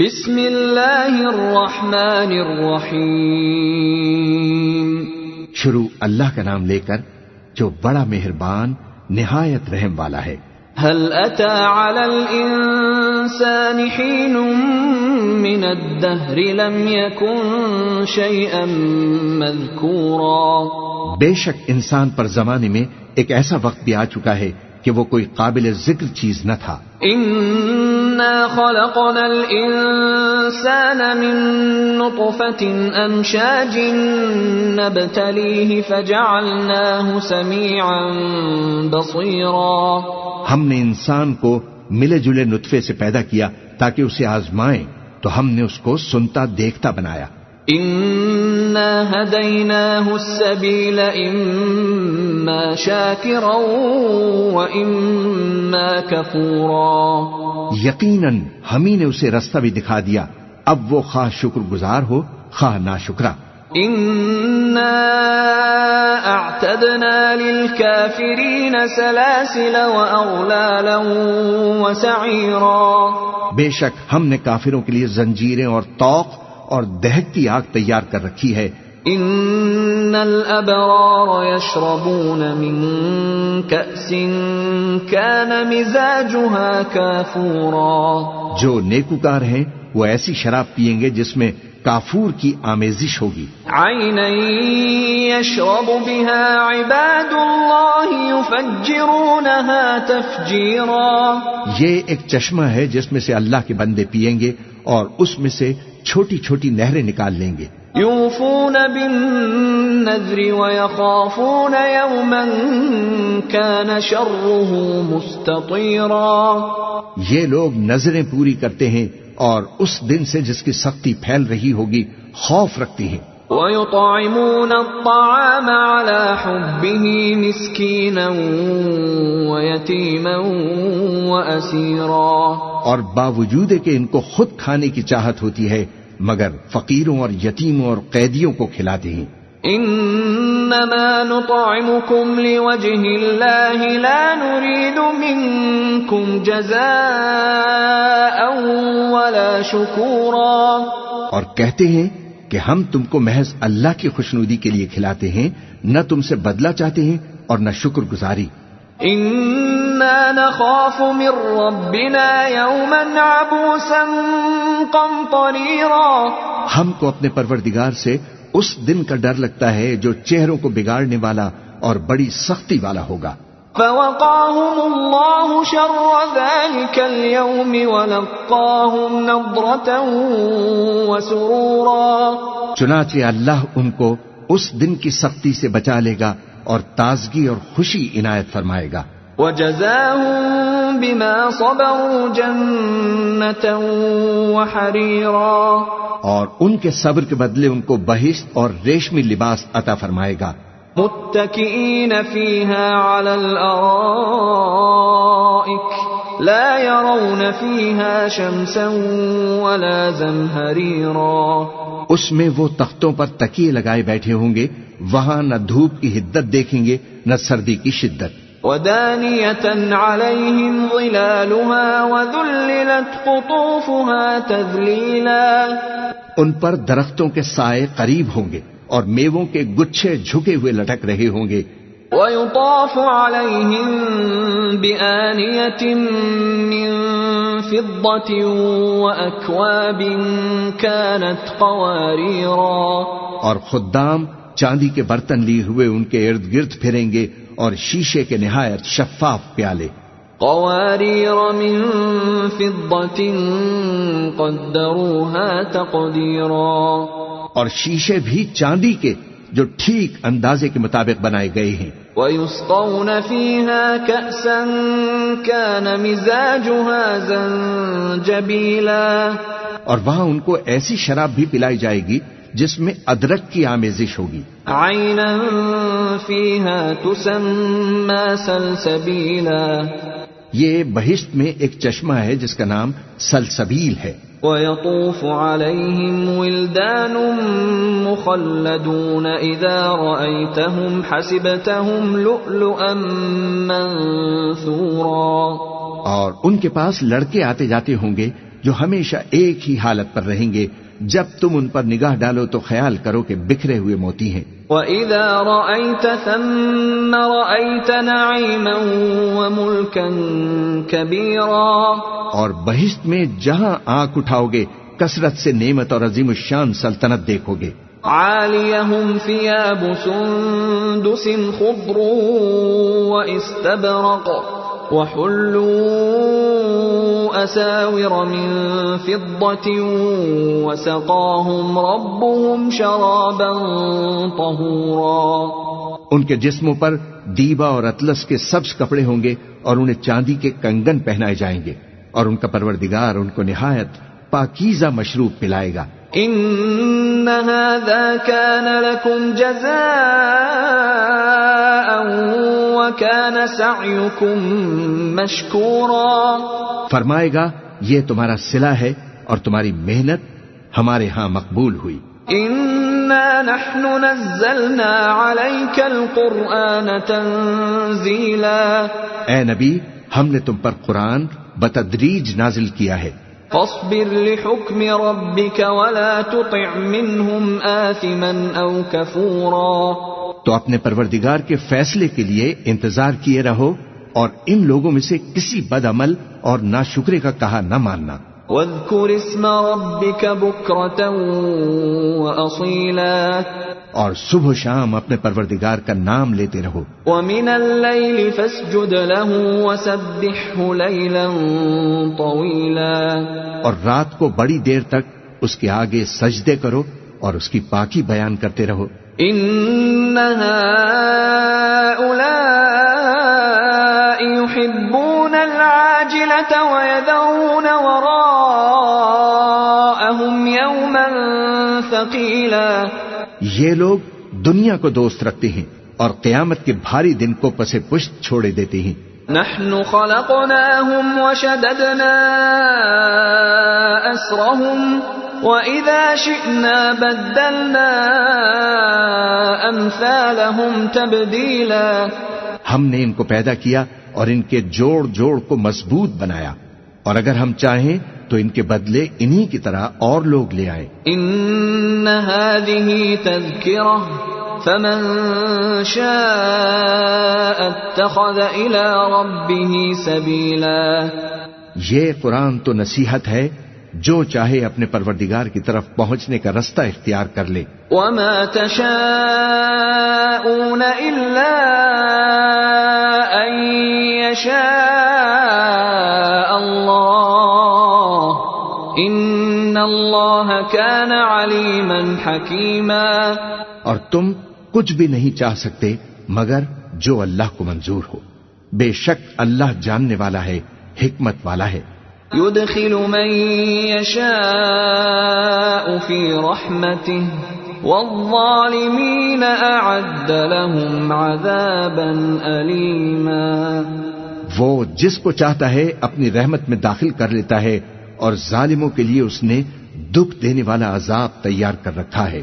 بسم اللہ الرحمن الرحیم۔ شروع اللہ کا نام لے کر جو بڑا مہربان نہایت رحم والا ہے۔ هل اتى على الانسان حين من الدهر لم يكن شيئا مذكورا؟ بے شک انسان پر زمانے میں ایک ایسا وقت بھی آ چکا ہے کہ وہ کوئی قابل ذکر چیز نہ تھا۔ خلقنا الانسان من نطفة امشاج نبتليه فجعلناه سميعا بصيرا۔ ہم نے انسان کو ملے جلے نطفے سے پیدا کیا تاکہ اسے آزمائیں تو ہم نے اس کو سنتا دیکھتا بنایا۔ انا هديناه السبيل اما شاكرا واما كفورا۔ یقیناً ہم ہی نے اسے رستہ بھی دکھا دیا۔ اب وہ خواہ شکر گزار ہو خواہ نا شکرا اعتدنا للكافرين سلاسل واغلالا وسعيرا۔ بے شک ہم نے کافروں کے لیے زنجیریں اور توق اور دہکتی آگ تیار کر رکھی ہے۔ ان الابرار يشربون من كأس كان مزاجها كافورا جو نیکوکار ہیں وہ ایسی شراب پیئیں گے جس میں کافور کی آمیزش ہوگی۔ عينا يشرب بها عباد الله يفجرونها تفجيرا یہ ایک چشمہ ہے جس میں سے اللہ کے بندے پیئیں گے اور اس میں سے چھوٹی چھوٹی نہریں نکال لیں گے۔ يوفون بالنذر ويخافون يوما كان شره مستطيرا. یہ لوگ نظریں پوری کرتے ہیں اور اس دن سے جس کی سختی پھیل رہی ہوگی خوف رکھتی ہیں۔ ويطعمون الطعام على حبه مسكينا ويتيما واسيرا اور باوجود کہ ان کو خود کھانے کی چاہت ہوتی ہے مگر فقیروں اور یتیموں اور قیدیوں کو کھلاتے ہیں انما نطعمكم لوجه الله لا نريد منكم جزاء ولا شكورا اور کہتے ہیں کہ ہم تم کو محض اللہ کی خوشنودی کے لیے کھلاتے ہیں نہ تم سے بدلہ چاہتے ہیں اور نہ شکر گزاری انا نخاف من ربنا يوما عبوسا قمطريرا ہم کو اپنے پروردگار سے اس دن کا ڈر لگتا ہے جو چہروں کو بگاڑنے والا اور بڑی سختی والا ہوگا۔ فوقاهم الله شر ذلك اليوم ولقاهم نضرة وسرورا چنانچہ اللہ ان کو اس دن کی سختی سے بچا لے گا اور تازگی اور خوشی عنایت فرمائے گا۔ وجزاهم بما صبروا جنة وحريرا۔ اور ان کے صبر کے بدلے ان کو بہشت اور ریشمی لباس عطا فرمائے گا۔ متكئين فيها على الارائك لا يرون فيها شمسا ولا زمهريرا اس میں وہ تختوں پر تکیے لگائے بیٹھے ہوں گے وہاں نہ دھوپ کی حدت دیکھیں گے نہ سردی کی شدت۔ ودانية عليهم ظلالها وذللت قطوفها تذليلا۔ ان پر درختوں کے سائے قریب ہوں گے اور میووں کے گچھے جھکے ہوئے لٹک رہے ہوں گے۔ ويطاف عليهم بآنية من فضة وأكواب كانت قواريرا اور خدام چاندی کے برتن لیے ہوئے ان کے ارد گرد پھریں گے اور شیشے کے نہایت شفاف پیالے۔ قوارير من فضة قدروها تقديرا اور شیشے بھی چاندی کے جو ٹھیک اندازے کے مطابق بنائے گئے ہیں۔ ويسقون فيها كأسا كان مزاجها زنجبيلا۔ اور وہاں ان کو ایسی شراب بھی پلائی جائے گی جس میں ادرک کی آمیزش ہوگی۔ عينا فيها تسمى سلسبيلا۔ یہ بہشت میں ایک چشمہ ہے جس کا نام سلسبیل ہے۔ وَيَطُوفُ عَلَيْهِمْ وِلْدَانٌ مُخَلَّدُونَ إِذَا رَأَيْتَهُمْ حسبتهم لُؤْلُؤًا منثورا اور ان کے پاس لڑکے آتے جاتے ہوں گے جو ہمیشہ ایک ہی حالت پر رہیں گے جب تم ان پر نگاہ ڈالو تو خیال کرو کہ بکھرے ہوئے موتی ہیں۔ وَإِذَا رَأَيْتَ ثَمَّ رَأَيْتَ نَعِيمًا وَمُلْكًا كَبِيرًا۔ اور بہشت میں جہاں آنکھ اٹھاؤ گے کثرت سے نعمت اور عظیم الشان سلطنت دیکھو گے عاليهم ثياب سندس خضر واستبرق وحلوا أساور من فضة وسقاهم ربهم شرابا طهورا. ان کے جسموں پر دیبا اور اطلس کے سبز کپڑے ہوں گے اور انہیں چاندی کے کنگن پہنائے جائیں گے اور ان کا پروردگار ان کو نہایت پاکیزہ مشروب پلائے گا۔ ان هذا كان لكم جزاء وكان سعيكم مشكورا۔ فرمائے گا یہ تمہارا صلہ ہے اور تمہاری محنت ہمارے ہاں مقبول ہوئی۔ انا نحن نزلنا عليك القرآن تنزيلا۔ اے نبی ہم نے تم پر قرآن بتدریج نازل کیا ہے۔ فاصبر لحكم ربك ولا تطع منهم آثما أو كفورا تو اپنے پروردگار کے فیصلے کے لیے انتظار کیے رہو اور ان لوگوں میں سے کسی بد عمل اور ناشکرے کا کہا نہ ماننا۔ واذكر اسم ربك بكرة وأصيلا۔ اور صبح و شام اپنے پروردگار کا نام لیتے رہو۔ ومن الليل فاسجد له وسبحه ليلا طويلا۔ اور رات کو بڑی دیر تک اس کے آگے سجدے کرو اور اس کی پاکی بیان کرتے رہو۔ ان يحبون العاجلة ويذرون وراءهم يوما ثقيلا۔ یہ لوگ دنیا کو دوست رکھتے ہیں اور قیامت کے بھاری دن کو پسے پشت چھوڑے دیتے ہیں۔ نحن خلقناهم وشددنا أسرهم وإذا شئنا بدلنا أمثالهم تبديلا۔ ہم نے ان کو پیدا کیا اور ان کے جوڑ جوڑ کو مضبوط بنایا۔ اور اگر ہم چاہیں تو ان کے بدلے انہی کی طرح اور لوگ لے آئے إن هذه تذكرة فمن شاء اتخذ إلى ربه سبيلا یہ قرآن تو نصیحت ہے جو چاہے اپنے پروردگار کی طرف پہنچنے کا رستہ اختیار کر لے۔ وما تشاءون إلا أن يشاء إن الله كان عليما حكيما۔ اور تم کچھ بھی نہیں چاہ سکتے مگر جو اللہ کو منظور ہو۔ بے شک اللہ جاننے والا ہے حکمت والا ہے۔ يدخل من يشاء في رحمته والظالمين أعد لهم عذابا أليما۔ وہ جس کو چاہتا ہے اپنی رحمت میں داخل کر لیتا ہے اور ظالموں کے لیے اس نے دکھ دینے والا عذاب تیار کر رکھا ہے۔